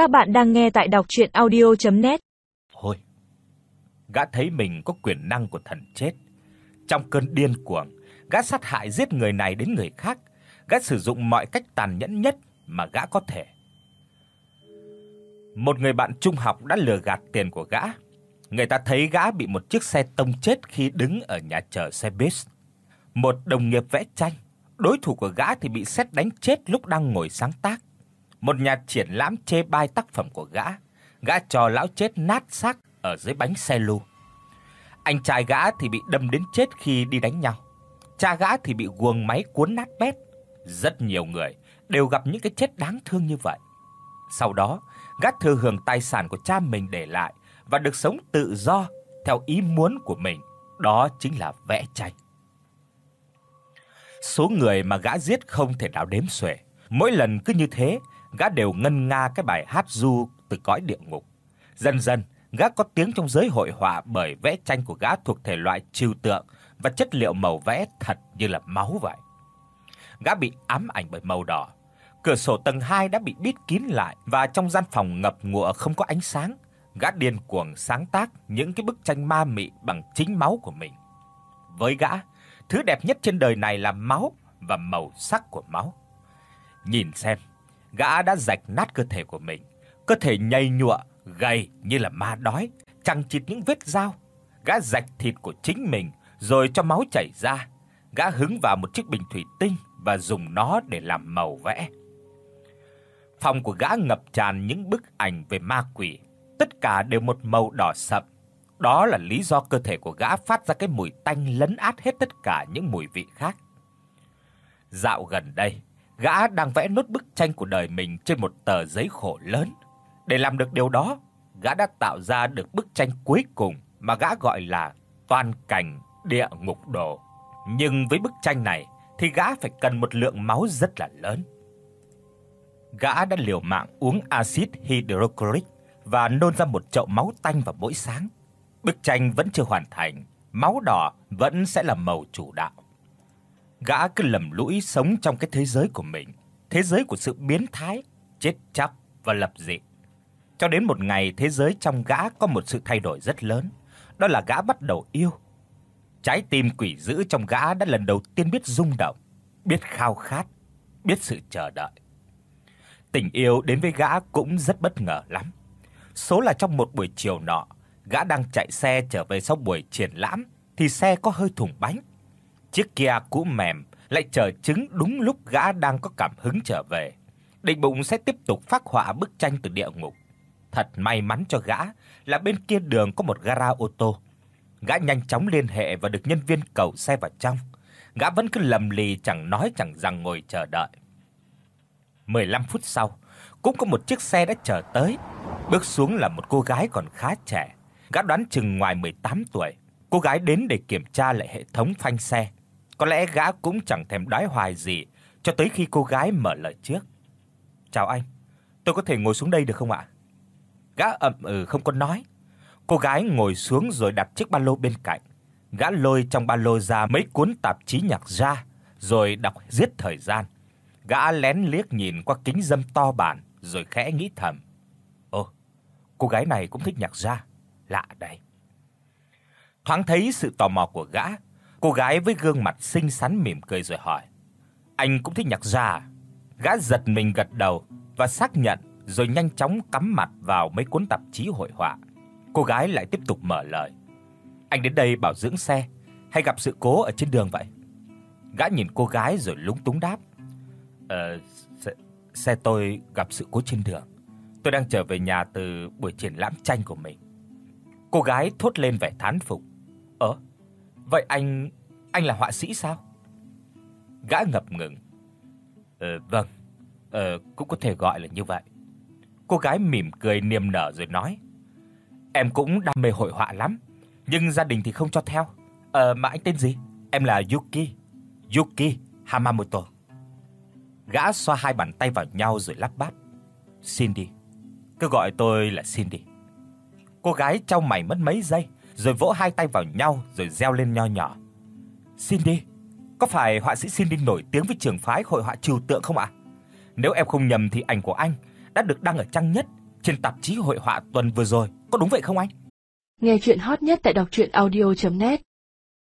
Các bạn đang nghe tại đọc audio net Thôi. Gã thấy mình có quyền năng của thần chết. Trong cơn điên cuồng, gã sát hại giết người này đến người khác, gã sử dụng mọi cách tàn nhẫn nhất mà gã có thể. Một người bạn trung học đã lừa gạt tiền của gã. Người ta thấy gã bị một chiếc xe tông chết khi đứng ở nhà chờ xe bus. Một đồng nghiệp vẽ tranh, đối thủ của gã thì bị sét đánh chết lúc đang ngồi sáng tác. Một nhà triển lãm chê bai tác phẩm của gã, gã cho lão chết nát xác ở dưới bánh xe lu. Anh trai gã thì bị đâm đến chết khi đi đánh nhau. Cha gã thì bị guồng máy cuốn nát bét. Rất nhiều người đều gặp những cái chết đáng thương như vậy. Sau đó, gã thừa hưởng tài sản của cha mình để lại và được sống tự do theo ý muốn của mình, đó chính là vẽ tranh. Số người mà gã giết không thể nào đếm xuể. Mỗi lần cứ như thế, gã đều ngân nga cái bài hát du từ cõi địa ngục. Dần dần, gã có tiếng trong giới hội họa bởi vẽ tranh của gã thuộc thể loại trừu tượng và chất liệu màu vẽ thật như là máu vậy. Gã bị ám ảnh bởi màu đỏ. Cửa sổ tầng 2 đã bị bít kín lại và trong gian phòng ngập ngụa không có ánh sáng, gã điên cuồng sáng tác những cái bức tranh ma mị bằng chính máu của mình. Với gã, thứ đẹp nhất trên đời này là máu và màu sắc của máu. Nhìn xem, gã đã rạch nát cơ thể của mình, cơ thể nhầy nhụa, gầy như là ma đói, chằng chịt những vết dao. Gã rạch thịt của chính mình rồi cho máu chảy ra. Gã hứng vào một chiếc bình thủy tinh và dùng nó để làm màu vẽ. Phòng của gã ngập tràn những bức ảnh về ma quỷ, tất cả đều một màu đỏ sậm. Đó là lý do cơ thể của gã phát ra cái mùi tanh lấn át hết tất cả những mùi vị khác. Dạo gần đây, gã đang vẽ nốt bức tranh của đời mình trên một tờ giấy khổ lớn. Để làm được điều đó, gã đã tạo ra được bức tranh cuối cùng mà gã gọi là Toàn cảnh địa ngục đồ. Nhưng với bức tranh này thì gã phải cần một lượng máu rất là lớn. Gã đã liều mạng uống axit hydrochloric và nôn ra một chậu máu tanh vào mỗi sáng. Bức tranh vẫn chưa hoàn thành, máu đỏ vẫn sẽ là màu chủ đạo. Gã cứ lầm lũi sống trong cái thế giới của mình, thế giới của sự biến thái, chết chóc và lập dị. Cho đến một ngày thế giới trong gã có một sự thay đổi rất lớn, đó là gã bắt đầu yêu. Trái tim quỷ dữ trong gã đã lần đầu tiên biết rung động, biết khao khát, biết sự chờ đợi. Tình yêu đến với gã cũng rất bất ngờ lắm. Số là trong một buổi chiều nọ, gã đang chạy xe trở về sau buổi triển lãm thì xe có hơi thủng bánh. Chiếc Kia cũ mềm lại chờ chứng đúng lúc gã đang có cảm hứng trở về. Định bụng sẽ tiếp tục phác họa bức tranh từ địa ngục. Thật may mắn cho gã là bên kia đường có một gara ô tô. Gã nhanh chóng liên hệ và được nhân viên cầu xe vào trong. Gã vẫn cứ lầm lì chẳng nói chẳng rằng ngồi chờ đợi. 15 phút sau, cũng có một chiếc xe đã chờ tới. Bước xuống là một cô gái còn khá trẻ, gã đoán chừng ngoài 18 tuổi. Cô gái đến để kiểm tra lại hệ thống phanh xe. Có lẽ gã cũng chẳng thèm đói hoài gì cho tới khi cô gái mở lời trước. "Chào anh, tôi có thể ngồi xuống đây được không ạ?" Gã ậm ừ không có nói. Cô gái ngồi xuống rồi đặt chiếc ba lô bên cạnh. Gã lôi trong ba lô ra mấy cuốn tạp chí nhạc ra, rồi đọc giết thời gian. Gã lén liếc nhìn qua kính dâm to bản rồi khẽ nghĩ thầm. Ồ, cô gái này cũng thích nhạc ra, lạ đây. Thoáng thấy sự tò mò của gã, cô gái với gương mặt xinh xắn mỉm cười rồi hỏi: "Anh cũng thích nhạc già à?" Gã giật mình gật đầu và xác nhận rồi nhanh chóng cắm mặt vào mấy cuốn tạp chí hội họa. Cô gái lại tiếp tục mở lời: "Anh đến đây bảo dưỡng xe hay gặp sự cố ở trên đường vậy?" Gã nhìn cô gái rồi lúng túng đáp: "Ờ, xe, xe tôi gặp sự cố trên đường. Tôi đang trở về nhà từ buổi triển lãm tranh của mình." Cô gái thốt lên vẻ thán phục. "Ơ, vậy anh anh là họa sĩ sao?" Gã ngập ngừng. "Ờ vâng, ờ cũng có thể gọi là như vậy." Cô gái mỉm cười niềm nở rồi nói: "Em cũng đam mê hội họa lắm, nhưng gia đình thì không cho theo. Ờ mà anh tên gì? Em là Yuki, Yuki Hamamoto." Gã xoa hai bàn tay vào nhau rồi lắp bắp. "Cindy, cứ gọi tôi là Cindy." Cô gái chau mày mất mấy giây, rồi vỗ hai tay vào nhau rồi reo lên nho nhỏ. "Cindy, có phải họa sĩ Cindy nổi tiếng với trường phái hội họa trừu tượng không ạ? Nếu em không nhầm thì ảnh của anh đã được đăng ở trang nhất trên tạp chí hội họa tuần vừa rồi, có đúng vậy không anh? Nghe truyện hot nhất tại doctruyenaudio.net